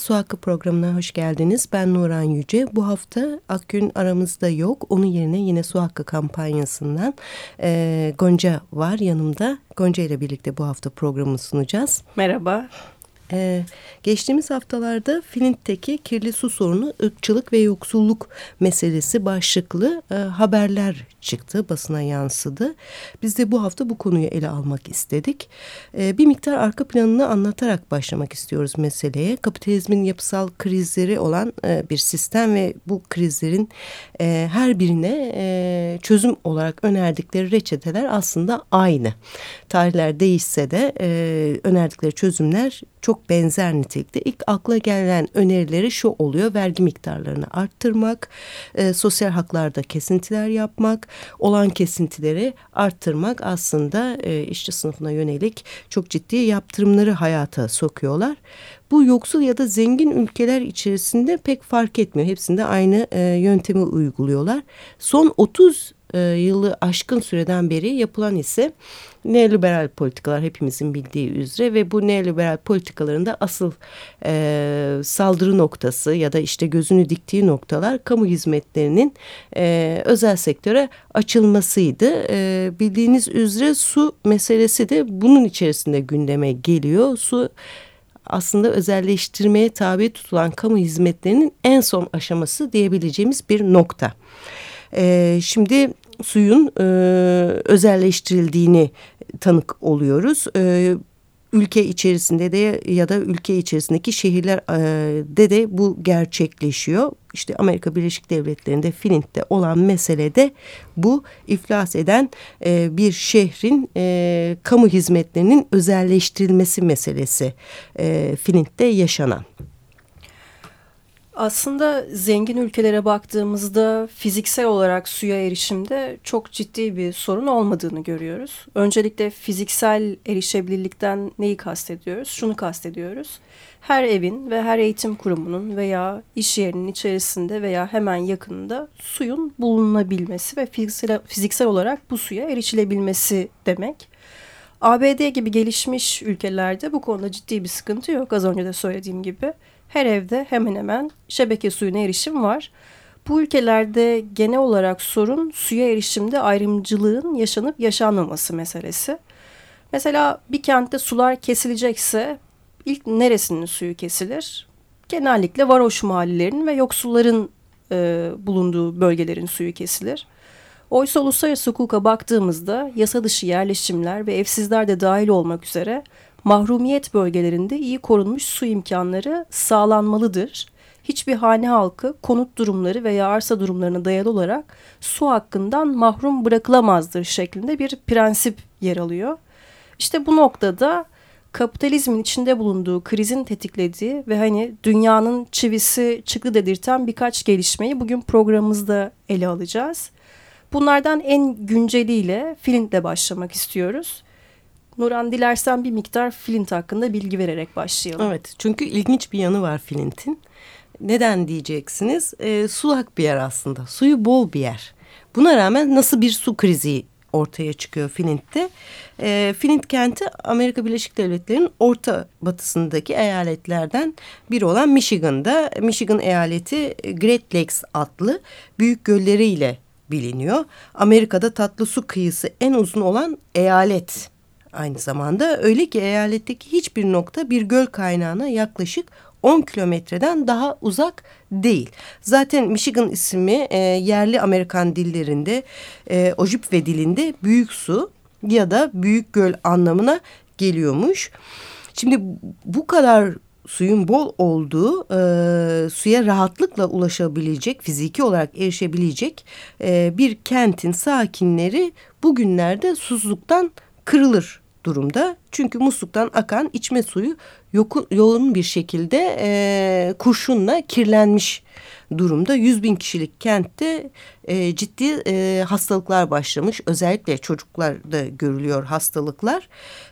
Su Hakkı programına hoş geldiniz. Ben Nuran Yüce. Bu hafta Akgün aramızda yok. Onun yerine yine Su Hakkı kampanyasından e, Gonca var yanımda. Gonca ile birlikte bu hafta programı sunacağız. Merhaba. Ee, geçtiğimiz haftalarda Flint'teki kirli su sorunu, ırkçılık ve yoksulluk meselesi başlıklı e, haberler çıktı, basına yansıdı. Biz de bu hafta bu konuyu ele almak istedik. E, bir miktar arka planını anlatarak başlamak istiyoruz meseleye. Kapitalizmin yapısal krizleri olan e, bir sistem ve bu krizlerin e, her birine e, çözüm olarak önerdikleri reçeteler aslında aynı. Tarihler değişse de e, önerdikleri çözümler çok benzer nitelikte. İlk akla gelen önerileri şu oluyor. Vergi miktarlarını arttırmak, e, sosyal haklarda kesintiler yapmak, olan kesintileri arttırmak aslında e, işçi sınıfına yönelik çok ciddi yaptırımları hayata sokuyorlar. Bu yoksul ya da zengin ülkeler içerisinde pek fark etmiyor. Hepsinde aynı e, yöntemi uyguluyorlar. Son 30 e, yılı aşkın süreden beri yapılan ise neoliberal politikalar hepimizin bildiği üzere ve bu neoliberal politikaların da asıl e, saldırı noktası ya da işte gözünü diktiği noktalar kamu hizmetlerinin e, özel sektöre açılmasıydı. E, bildiğiniz üzere su meselesi de bunun içerisinde gündeme geliyor. Su aslında özelleştirmeye tabi tutulan kamu hizmetlerinin en son aşaması diyebileceğimiz bir nokta. E, şimdi suyun e, özelleştirildiğini tanık oluyoruz. E, ülke içerisinde de ya da ülke içerisindeki şehirlerde de bu gerçekleşiyor. İşte Amerika Birleşik Devletleri'nde Flint'te olan meselede bu iflas eden e, bir şehrin e, kamu hizmetlerinin özelleştirilmesi meselesi e, Flint'te yaşanan. Aslında zengin ülkelere baktığımızda fiziksel olarak suya erişimde çok ciddi bir sorun olmadığını görüyoruz. Öncelikle fiziksel erişebilirlikten neyi kastediyoruz? Şunu kastediyoruz. Her evin ve her eğitim kurumunun veya iş yerinin içerisinde veya hemen yakınında suyun bulunabilmesi ve fiziksel, fiziksel olarak bu suya erişilebilmesi demek. ABD gibi gelişmiş ülkelerde bu konuda ciddi bir sıkıntı yok. Az önce de söylediğim gibi her evde hemen hemen şebeke suyuna erişim var. Bu ülkelerde genel olarak sorun suya erişimde ayrımcılığın yaşanıp yaşanmaması meselesi. Mesela bir kentte sular kesilecekse ilk neresinin suyu kesilir? Genellikle varoş mahallelerinin ve yoksulların e, bulunduğu bölgelerin suyu kesilir. Oysa uluslararası hukuka baktığımızda yasa dışı yerleşimler ve evsizler de dahil olmak üzere mahrumiyet bölgelerinde iyi korunmuş su imkanları sağlanmalıdır. Hiçbir hane halkı konut durumları veya arsa durumlarına dayalı olarak su hakkından mahrum bırakılamazdır şeklinde bir prensip yer alıyor. İşte bu noktada kapitalizmin içinde bulunduğu krizin tetiklediği ve hani dünyanın çivisi çıktı dedirten birkaç gelişmeyi bugün programımızda ele alacağız. Bunlardan en günceliyle Flint'le başlamak istiyoruz. Nuran dilersen bir miktar Flint hakkında bilgi vererek başlayalım. Evet çünkü ilginç bir yanı var Flint'in. Neden diyeceksiniz? E, sulak bir yer aslında. Suyu bol bir yer. Buna rağmen nasıl bir su krizi ortaya çıkıyor Flint'te. E, Flint kenti Amerika Birleşik Devletleri'nin orta batısındaki eyaletlerden biri olan Michigan'da. Michigan eyaleti Great Lakes adlı büyük gölleriyle biliniyor. Amerika'da tatlı su kıyısı en uzun olan eyalet aynı zamanda. Öyle ki eyaletteki hiçbir nokta bir göl kaynağına yaklaşık 10 kilometreden daha uzak değil. Zaten Michigan ismi e, yerli Amerikan dillerinde e, Ojibwe dilinde büyük su ya da büyük göl anlamına geliyormuş. Şimdi bu kadar suyun bol olduğu e, suya rahatlıkla ulaşabilecek, fiziki olarak erişebilecek e, bir kentin sakinleri bugünlerde susuzluktan kırılır durumda. Çünkü musluktan akan içme suyu yoğun bir şekilde e, kurşunla kirlenmiş durumda. 100 bin kişilik kentte e, ciddi e, hastalıklar başlamış. Özellikle çocuklarda görülüyor hastalıklar.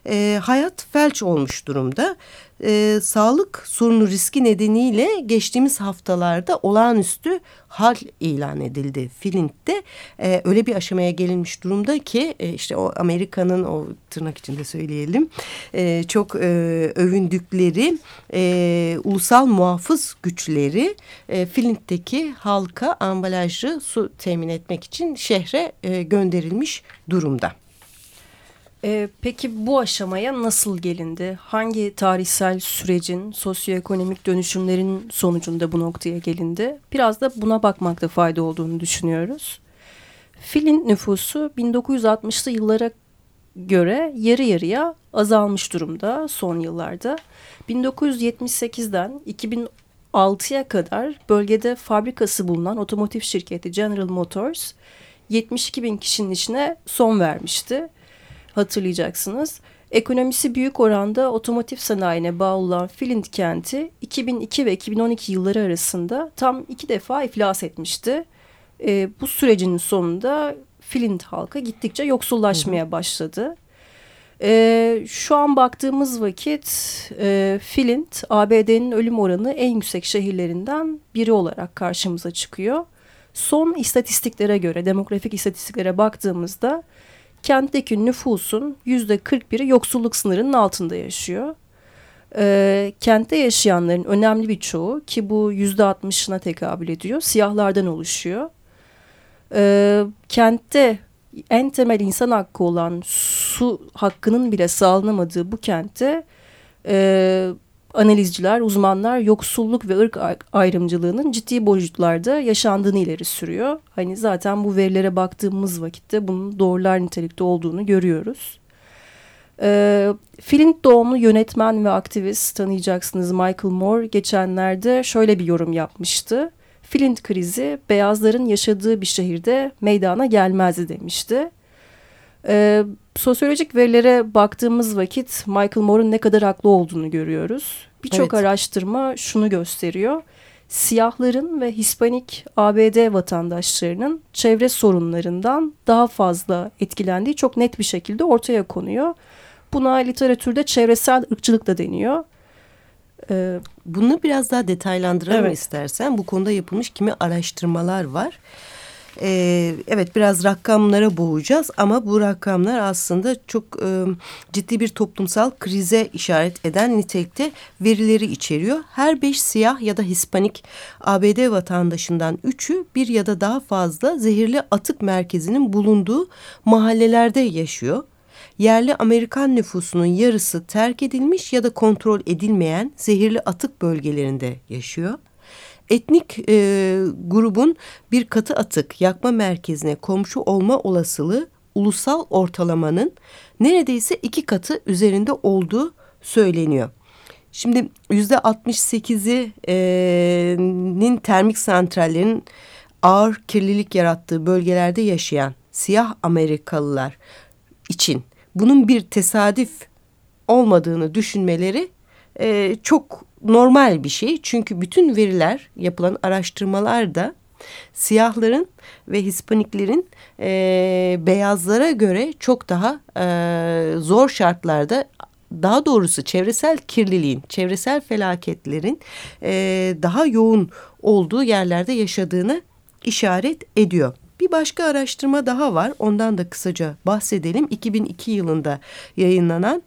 E, hayat felç olmuş durumda e, sağlık sorunu riski nedeniyle geçtiğimiz haftalarda olağanüstü hal ilan edildi Flint'te. E, öyle bir aşamaya gelinmiş durumda ki e, işte o Amerika'nın o tırnak içinde söyleyelim e, çok e, övündükleri e, ulusal muhafız güçleri e, Flint'teki halka ambalajlı su temin etmek için şehre e, gönderilmiş durumda. E, peki bu aşamaya nasıl gelindi? Hangi tarihsel sürecin, sosyoekonomik dönüşümlerin sonucunda bu noktaya gelindi? Biraz da buna bakmakta fayda olduğunu düşünüyoruz. Filin nüfusu 1960'lı yıllara göre yarı yarıya azalmış durumda son yıllarda. 1978'den 2006'ya kadar bölgede fabrikası bulunan otomotiv şirketi General Motors 72 bin kişinin içine son vermişti hatırlayacaksınız. Ekonomisi büyük oranda otomotiv sanayine bağlı olan Flint kenti 2002 ve 2012 yılları arasında tam iki defa iflas etmişti. E, bu sürecin sonunda Flint halkı gittikçe yoksullaşmaya başladı. E, şu an baktığımız vakit e, Flint ABD'nin ölüm oranı en yüksek şehirlerinden biri olarak karşımıza çıkıyor. Son istatistiklere göre, demografik istatistiklere baktığımızda kentteki nüfusun yüzde 41'i yoksulluk sınırının altında yaşıyor. E, kentte yaşayanların önemli bir çoğu ki bu yüzde 60'ına tekabül ediyor siyahlardan oluşuyor. E, kentte en temel insan hakkı olan su hakkının bile sağlanamadığı bu kentte e, analizciler, uzmanlar yoksulluk ve ırk ayrımcılığının ciddi boyutlarda yaşandığını ileri sürüyor. Hani zaten bu verilere baktığımız vakitte bunun doğrular nitelikte olduğunu görüyoruz. E, Flint doğumlu yönetmen ve aktivist tanıyacaksınız Michael Moore geçenlerde şöyle bir yorum yapmıştı. Flint krizi beyazların yaşadığı bir şehirde meydana gelmezdi demişti. E, sosyolojik verilere baktığımız vakit Michael Moore'un ne kadar haklı olduğunu görüyoruz. Birçok evet. araştırma şunu gösteriyor. Siyahların ve Hispanik ABD vatandaşlarının çevre sorunlarından daha fazla etkilendiği çok net bir şekilde ortaya konuyor. Buna literatürde çevresel ırkçılık da deniyor. Ee, Bunu biraz daha detaylandıralım evet. istersen. Bu konuda yapılmış kimi araştırmalar var. E, evet biraz rakamlara boğacağız ama bu rakamlar aslında çok e, ciddi bir toplumsal krize işaret eden nitelikte verileri içeriyor. Her beş siyah ya da Hispanik ABD vatandaşından üçü bir ya da daha fazla zehirli atık merkezinin bulunduğu mahallelerde yaşıyor yerli Amerikan nüfusunun yarısı terk edilmiş ya da kontrol edilmeyen zehirli atık bölgelerinde yaşıyor etnik e, grubun bir katı atık yakma merkezine komşu olma olasılığı ulusal ortalamanın neredeyse iki katı üzerinde olduğu söyleniyor. Şimdi yüzde 68'inin termik santrallerin ağır kirlilik yarattığı bölgelerde yaşayan siyah Amerikalılar için bunun bir tesadüf olmadığını düşünmeleri e, çok normal bir şey. Çünkü bütün veriler yapılan araştırmalarda siyahların ve Hispaniklerin e, beyazlara göre çok daha e, zor şartlarda daha doğrusu çevresel kirliliğin, çevresel felaketlerin e, daha yoğun olduğu yerlerde yaşadığını işaret ediyor. Bir başka araştırma daha var. Ondan da kısaca bahsedelim. 2002 yılında yayınlanan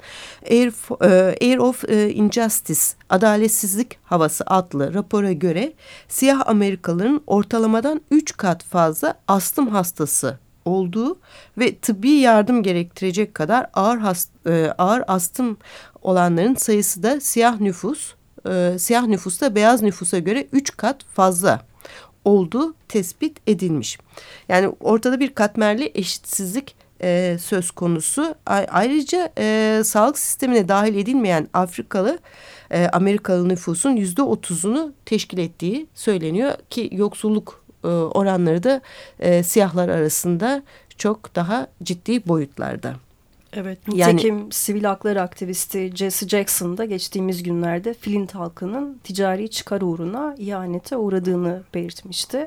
Air, e, Air of e, Injustice, Adaletsizlik Havası adlı rapora göre siyah Amerikalıların ortalamadan 3 kat fazla astım hastası olduğu ve tıbbi yardım gerektirecek kadar ağır hast, e, ağır astım olanların sayısı da siyah nüfus siyah nüfusta beyaz nüfusa göre üç kat fazla olduğu tespit edilmiş. Yani ortada bir katmerli eşitsizlik e, söz konusu. ayrıca e, sağlık sistemine dahil edilmeyen Afrikalı e, Amerikalı nüfusun yüzde otuzunu teşkil ettiği söyleniyor ki yoksulluk e, oranları da e, siyahlar arasında çok daha ciddi boyutlarda. Evet, nitekim yani, sivil haklar aktivisti Jesse Jackson da geçtiğimiz günlerde Flint halkının ticari çıkar uğruna ihanete uğradığını belirtmişti.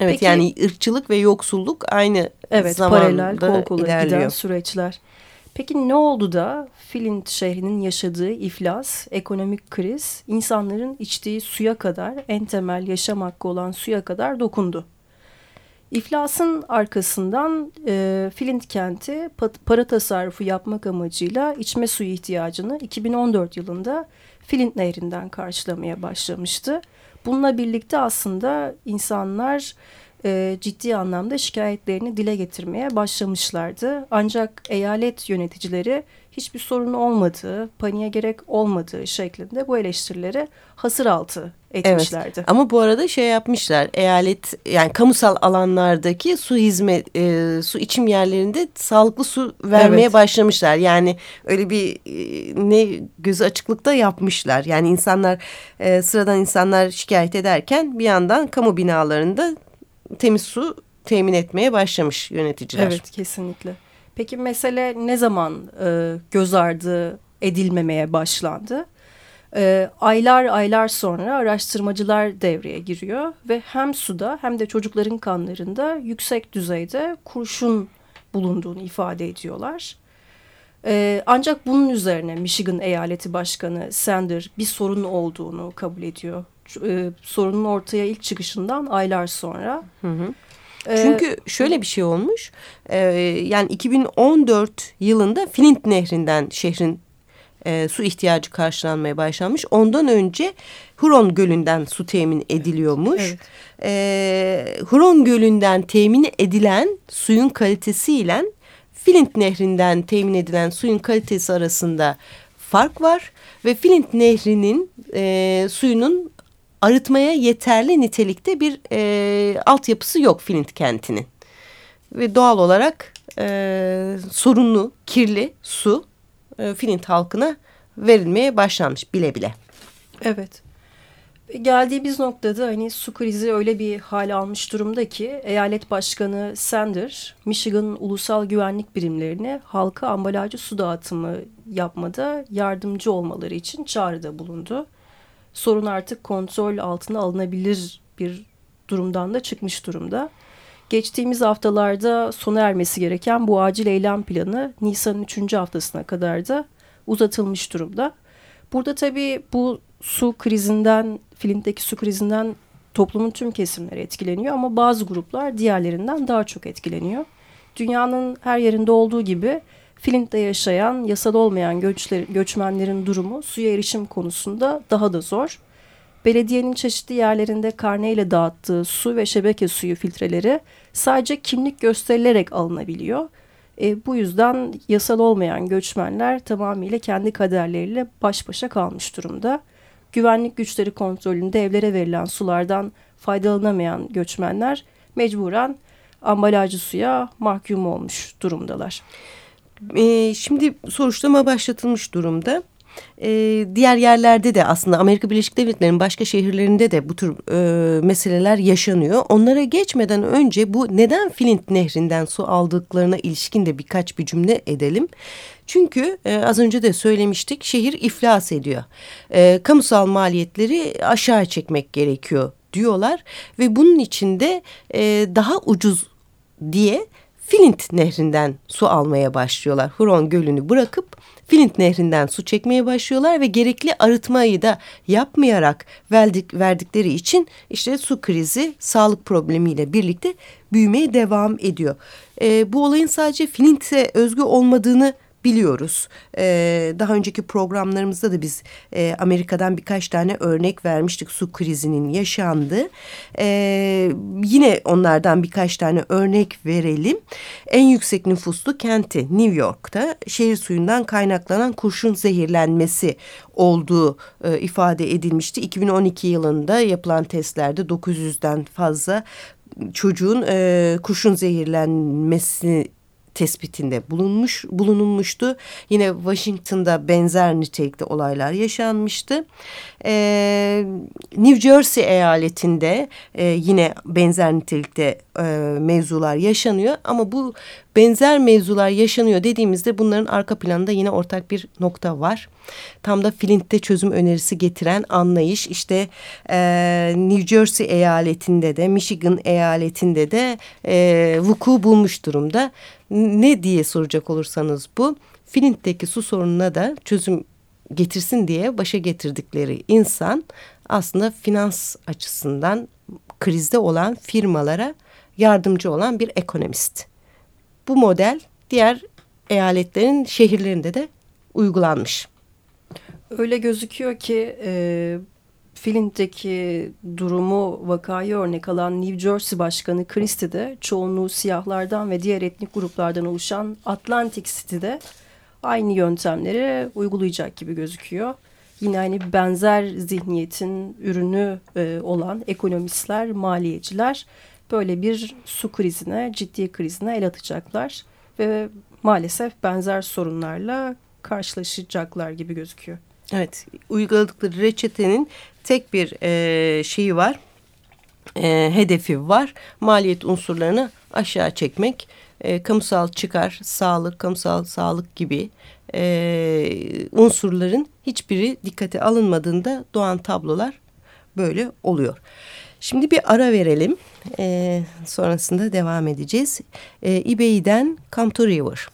Evet Peki, yani ırkçılık ve yoksulluk aynı evet, zamanda paralel, kol kola ilerliyor. giden süreçler. Peki ne oldu da Flint şehrinin yaşadığı iflas, ekonomik kriz, insanların içtiği suya kadar, en temel yaşam hakkı olan suya kadar dokundu? İflasın arkasından e, Flint kenti para tasarrufu yapmak amacıyla içme suyu ihtiyacını 2014 yılında Flint Nehri'nden karşılamaya başlamıştı. Bununla birlikte aslında insanlar e, ciddi anlamda şikayetlerini dile getirmeye başlamışlardı. Ancak eyalet yöneticileri hiçbir sorun olmadığı, paniğe gerek olmadığı şeklinde bu eleştirileri hasır altı etmişlerdi. Evet. Ama bu arada şey yapmışlar. Eyalet yani kamusal alanlardaki su hizmet e, su içim yerlerinde sağlıklı su vermeye evet. başlamışlar. Yani öyle bir e, ne gözü açıklıkta yapmışlar. Yani insanlar e, sıradan insanlar şikayet ederken bir yandan kamu binalarında temiz su temin etmeye başlamış yöneticiler. Evet kesinlikle. Peki mesele ne zaman e, göz ardı edilmemeye başlandı? E, aylar aylar sonra araştırmacılar devreye giriyor ve hem suda hem de çocukların kanlarında yüksek düzeyde kurşun bulunduğunu ifade ediyorlar. E, ancak bunun üzerine Michigan Eyaleti Başkanı Sander bir sorun olduğunu kabul ediyor. E, sorunun ortaya ilk çıkışından aylar sonra. Hı hı. Ee, Çünkü şöyle bir şey olmuş. E, yani 2014 yılında Flint Nehri'nden şehrin e, su ihtiyacı karşılanmaya başlanmış. Ondan önce Huron Gölü'nden su temin ediliyormuş. Evet. E, Huron Gölü'nden temin edilen suyun kalitesiyle Flint Nehri'nden temin edilen suyun kalitesi arasında fark var. Ve Flint Nehri'nin e, suyunun arıtmaya yeterli nitelikte bir e, altyapısı yok Flint kentinin. Ve doğal olarak e, sorunlu, kirli su e, Flint halkına verilmeye başlanmış bile bile. Evet. Geldiğimiz noktada hani su krizi öyle bir hal almış durumda ki eyalet başkanı Sander, Michigan Ulusal Güvenlik Birimlerine halka ambalajlı su dağıtımı yapmada yardımcı olmaları için çağrıda bulundu sorun artık kontrol altına alınabilir bir durumdan da çıkmış durumda. Geçtiğimiz haftalarda sona ermesi gereken bu acil eylem planı Nisan'ın 3. haftasına kadar da uzatılmış durumda. Burada tabii bu su krizinden, Flint'teki su krizinden toplumun tüm kesimleri etkileniyor ama bazı gruplar diğerlerinden daha çok etkileniyor. Dünyanın her yerinde olduğu gibi Flint'te yaşayan yasal olmayan göçler, göçmenlerin durumu suya erişim konusunda daha da zor. Belediyenin çeşitli yerlerinde karneyle dağıttığı su ve şebeke suyu filtreleri sadece kimlik gösterilerek alınabiliyor. E, bu yüzden yasal olmayan göçmenler tamamıyla kendi kaderleriyle baş başa kalmış durumda. Güvenlik güçleri kontrolünde evlere verilen sulardan faydalanamayan göçmenler mecburen ambalajlı suya mahkum olmuş durumdalar. E, şimdi soruşturma başlatılmış durumda. Ee, diğer yerlerde de aslında Amerika Birleşik Devletleri'nin başka şehirlerinde de bu tür e, meseleler yaşanıyor. Onlara geçmeden önce bu neden Flint Nehri'nden su aldıklarına ilişkin de birkaç bir cümle edelim. Çünkü e, az önce de söylemiştik şehir iflas ediyor. E, kamusal maliyetleri aşağı çekmek gerekiyor diyorlar ve bunun içinde e, daha ucuz diye Flint nehrinden su almaya başlıyorlar. Huron gölünü bırakıp Flint nehrinden su çekmeye başlıyorlar ve gerekli arıtmayı da yapmayarak verdik, verdikleri için işte su krizi sağlık problemiyle birlikte büyümeye devam ediyor. E, bu olayın sadece Flint'e özgü olmadığını biliyoruz. Ee, daha önceki programlarımızda da biz e, Amerika'dan birkaç tane örnek vermiştik su krizinin yaşandığı. Ee, yine onlardan birkaç tane örnek verelim. En yüksek nüfuslu kenti New York'ta şehir suyundan kaynaklanan kurşun zehirlenmesi olduğu e, ifade edilmişti. 2012 yılında yapılan testlerde 900'den fazla çocuğun e, kurşun zehirlenmesi tespitinde bulunmuş bulunulmuştu. Yine Washington'da benzer nitelikte olaylar yaşanmıştı. Ee, New Jersey eyaletinde e, yine benzer nitelikte e, mevzular yaşanıyor ama bu benzer mevzular yaşanıyor dediğimizde bunların arka planında yine ortak bir nokta var. Tam da Flint'te çözüm önerisi getiren anlayış işte e, New Jersey eyaletinde de Michigan eyaletinde de e, vuku bulmuş durumda. Ne diye soracak olursanız bu Flint'teki su sorununa da çözüm getirsin diye başa getirdikleri insan aslında finans açısından krizde olan firmalara yardımcı olan bir ekonomist. Bu model diğer eyaletlerin şehirlerinde de uygulanmış. Öyle gözüküyor ki e, Flint'teki durumu vakayı örnek alan New Jersey Başkanı Christie de çoğunluğu siyahlardan ve diğer etnik gruplardan oluşan Atlantic City'de aynı yöntemleri uygulayacak gibi gözüküyor. Yine hani benzer zihniyetin ürünü e, olan ekonomistler, maliyeciler böyle bir su krizine, ciddi krizine el atacaklar ve maalesef benzer sorunlarla karşılaşacaklar gibi gözüküyor. Evet, uyguladıkları reçetenin tek bir e, şeyi var, e, hedefi var. Maliyet unsurlarını aşağı çekmek, e, kamusal çıkar, sağlık, kamusal sağlık gibi e, unsurların hiçbiri dikkate alınmadığında doğan tablolar böyle oluyor. Şimdi bir ara verelim. E, sonrasında devam edeceğiz. E, eBay'den Come to River.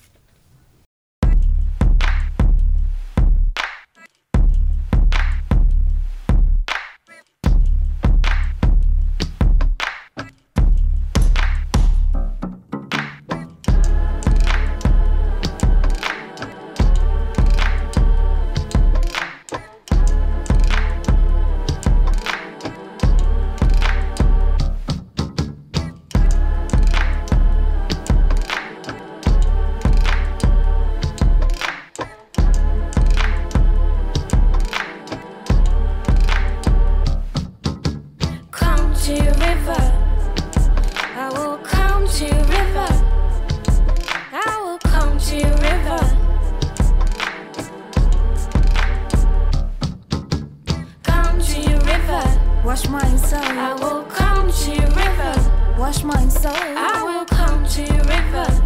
Wash my soul. I will come to your rivers. Wash my soul. I will come to your rivers.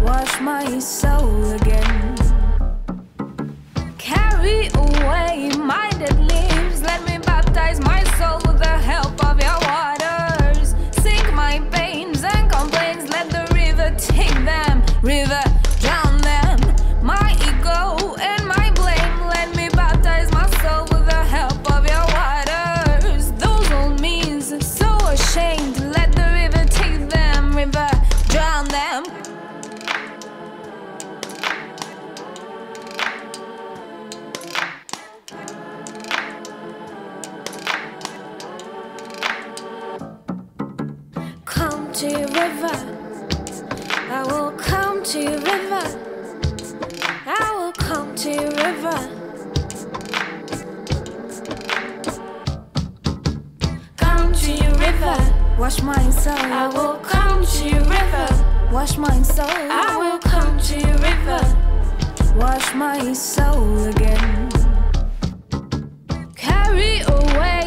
Wash my soul again. Carry away my dead leaves. Let me baptize my soul with the help of your water. I will come to your river. I will come to your river. Come to your river. Wash my soul. I will come to your river. Wash my soul. I will come to your river. Wash my soul again. Carry away.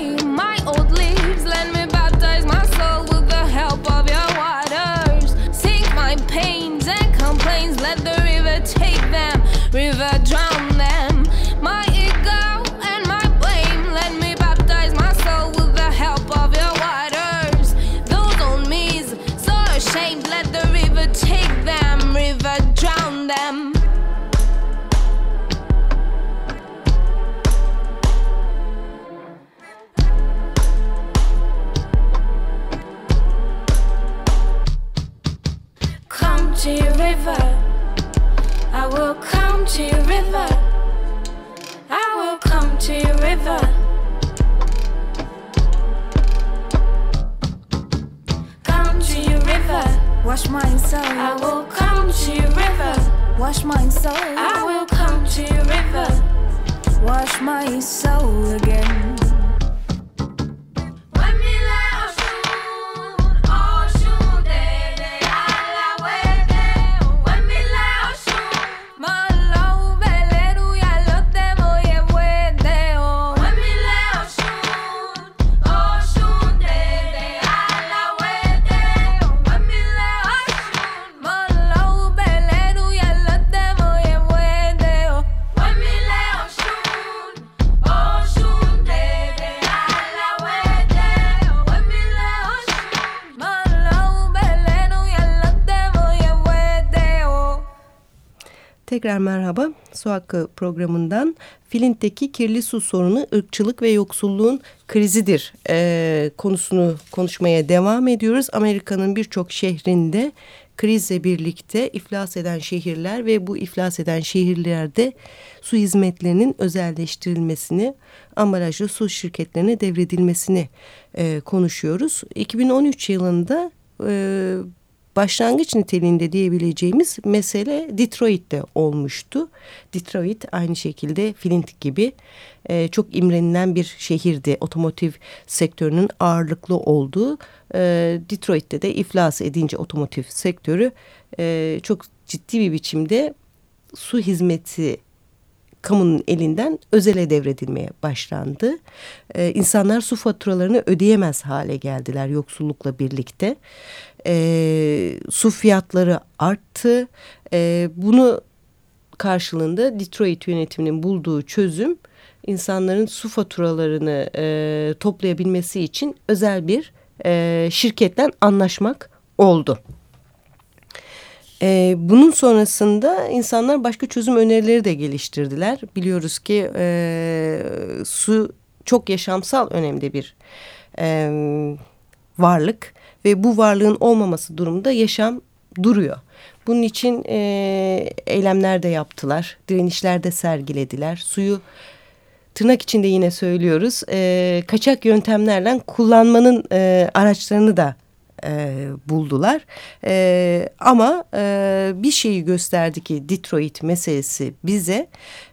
Tekrar merhaba. Su Hakkı programından Filint'teki kirli su sorunu ırkçılık ve yoksulluğun krizidir e, konusunu konuşmaya devam ediyoruz. Amerika'nın birçok şehrinde krizle birlikte iflas eden şehirler ve bu iflas eden şehirlerde su hizmetlerinin özelleştirilmesini, ambalajlı su şirketlerine devredilmesini e, konuşuyoruz. 2013 yılında e, başlangıç niteliğinde diyebileceğimiz mesele Detroit'te olmuştu. Detroit aynı şekilde Flint gibi e, çok imrenilen bir şehirdi. Otomotiv sektörünün ağırlıklı olduğu e, Detroit'te de iflas edince otomotiv sektörü e, çok ciddi bir biçimde su hizmeti kamunun elinden özele devredilmeye başlandı. Ee, insanlar su faturalarını ödeyemez hale geldiler yoksullukla birlikte. Ee, su fiyatları arttı. Ee, bunu karşılığında Detroit yönetiminin bulduğu çözüm insanların su faturalarını e, toplayabilmesi için özel bir e, şirketten anlaşmak oldu. Ee, bunun sonrasında insanlar başka çözüm önerileri de geliştirdiler. Biliyoruz ki e, su çok yaşamsal önemli bir e, varlık ve bu varlığın olmaması durumunda yaşam duruyor. Bunun için e, eylemler de yaptılar, direnişler de sergilediler. Suyu tırnak içinde yine söylüyoruz, e, kaçak yöntemlerle kullanmanın e, araçlarını da e, buldular. E, ama e, bir şeyi gösterdi ki Detroit meselesi bize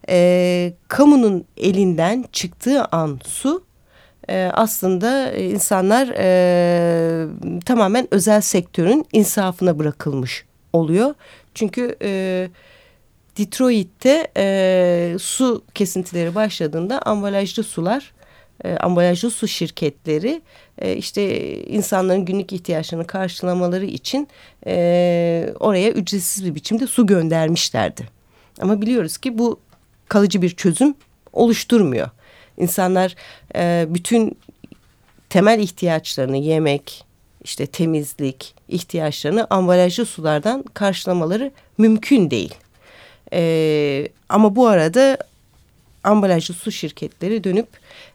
e, kamunun elinden çıktığı an su e, aslında insanlar e, tamamen özel sektörün insafına bırakılmış oluyor. Çünkü e, Detroit'te e, su kesintileri başladığında ambalajlı sular e, ambalajlı su şirketleri e, işte insanların günlük ihtiyaçlarını karşılamaları için e, oraya ücretsiz bir biçimde su göndermişlerdi. Ama biliyoruz ki bu kalıcı bir çözüm oluşturmuyor. İnsanlar e, bütün temel ihtiyaçlarını yemek, işte temizlik ihtiyaçlarını ambalajlı sulardan karşılamaları mümkün değil. E, ama bu arada ambalajlı su şirketleri dönüp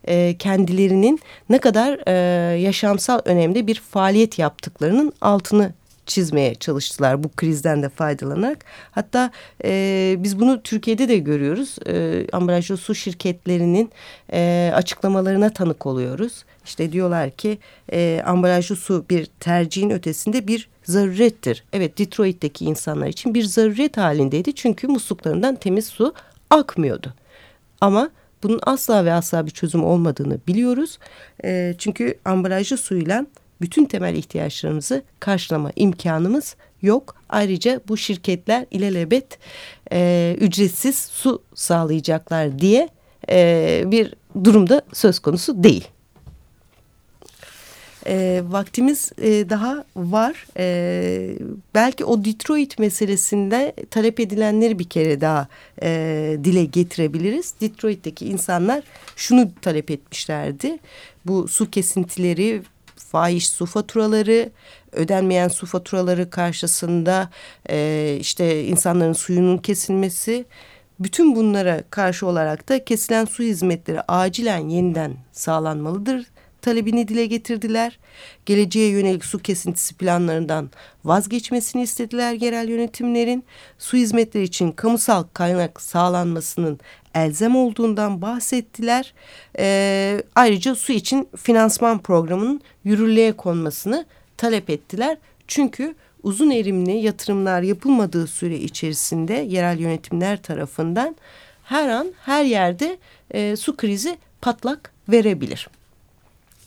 e, kendilerinin ne kadar e, yaşamsal önemli bir faaliyet yaptıklarının altını çizmeye çalıştılar bu krizden de faydalanarak. Hatta e, biz bunu Türkiye'de de görüyoruz. E, ambalajlı su şirketlerinin e, açıklamalarına tanık oluyoruz. İşte diyorlar ki e, ambalajlı su bir tercihin ötesinde bir zarurettir. Evet Detroit'teki insanlar için bir zaruret halindeydi. Çünkü musluklarından temiz su akmıyordu. Ama bunun asla ve asla bir çözüm olmadığını biliyoruz. E, çünkü ambalajlı suyla bütün temel ihtiyaçlarımızı karşılama imkanımız yok. Ayrıca bu şirketler ilelebet e, ücretsiz su sağlayacaklar diye e, bir durumda söz konusu değil. E, vaktimiz e, daha var. E, belki o Detroit meselesinde talep edilenleri bir kere daha e, dile getirebiliriz. Detroit'teki insanlar şunu talep etmişlerdi. Bu su kesintileri, fahiş su faturaları, ödenmeyen su faturaları karşısında e, işte insanların suyunun kesilmesi... Bütün bunlara karşı olarak da kesilen su hizmetleri acilen yeniden sağlanmalıdır talebini dile getirdiler. Geleceğe yönelik su kesintisi planlarından vazgeçmesini istediler yerel yönetimlerin. Su hizmetleri için kamusal kaynak sağlanmasının elzem olduğundan bahsettiler. Ee, ayrıca su için finansman programının yürürlüğe konmasını talep ettiler. Çünkü uzun erimli yatırımlar yapılmadığı süre içerisinde yerel yönetimler tarafından her an her yerde e, su krizi patlak verebilir.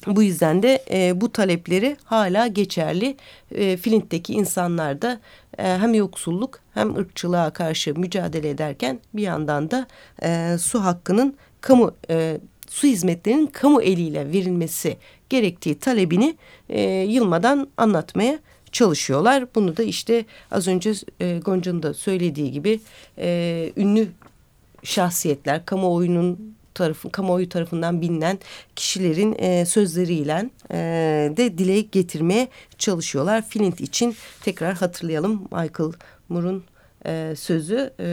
Bu yüzden de e, bu talepleri hala geçerli. E, Flint'teki insanlar da e, hem yoksulluk hem ırkçılığa karşı mücadele ederken bir yandan da e, su hakkının kamu e, su hizmetlerinin kamu eliyle verilmesi gerektiği talebini e, yılmadan anlatmaya çalışıyorlar. Bunu da işte az önce e, Gonca'nın da söylediği gibi e, ünlü şahsiyetler, kamuoyunun tarafı, kamuoyu tarafından bilinen kişilerin e, sözleriyle e, de dile getirmeye çalışıyorlar. Flint için tekrar hatırlayalım Michael Moore'un e, sözü e,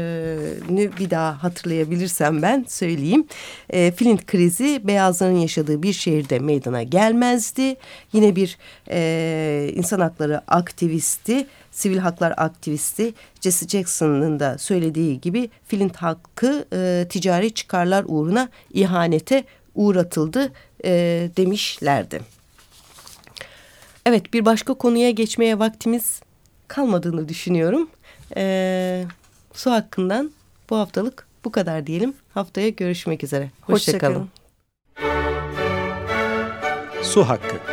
bir daha hatırlayabilirsem ben söyleyeyim. E, Flint krizi beyazların yaşadığı bir şehirde meydana gelmezdi. Yine bir e, insan hakları aktivisti, sivil haklar aktivisti Jesse Jackson'ın da söylediği gibi Flint halkı e, ticari çıkarlar uğruna ihanete uğratıldı e, demişlerdi. Evet bir başka konuya geçmeye vaktimiz kalmadığını düşünüyorum. E, su hakkından bu haftalık bu kadar diyelim. Haftaya görüşmek üzere. Hoşçakalın. Hoşça su hakkı.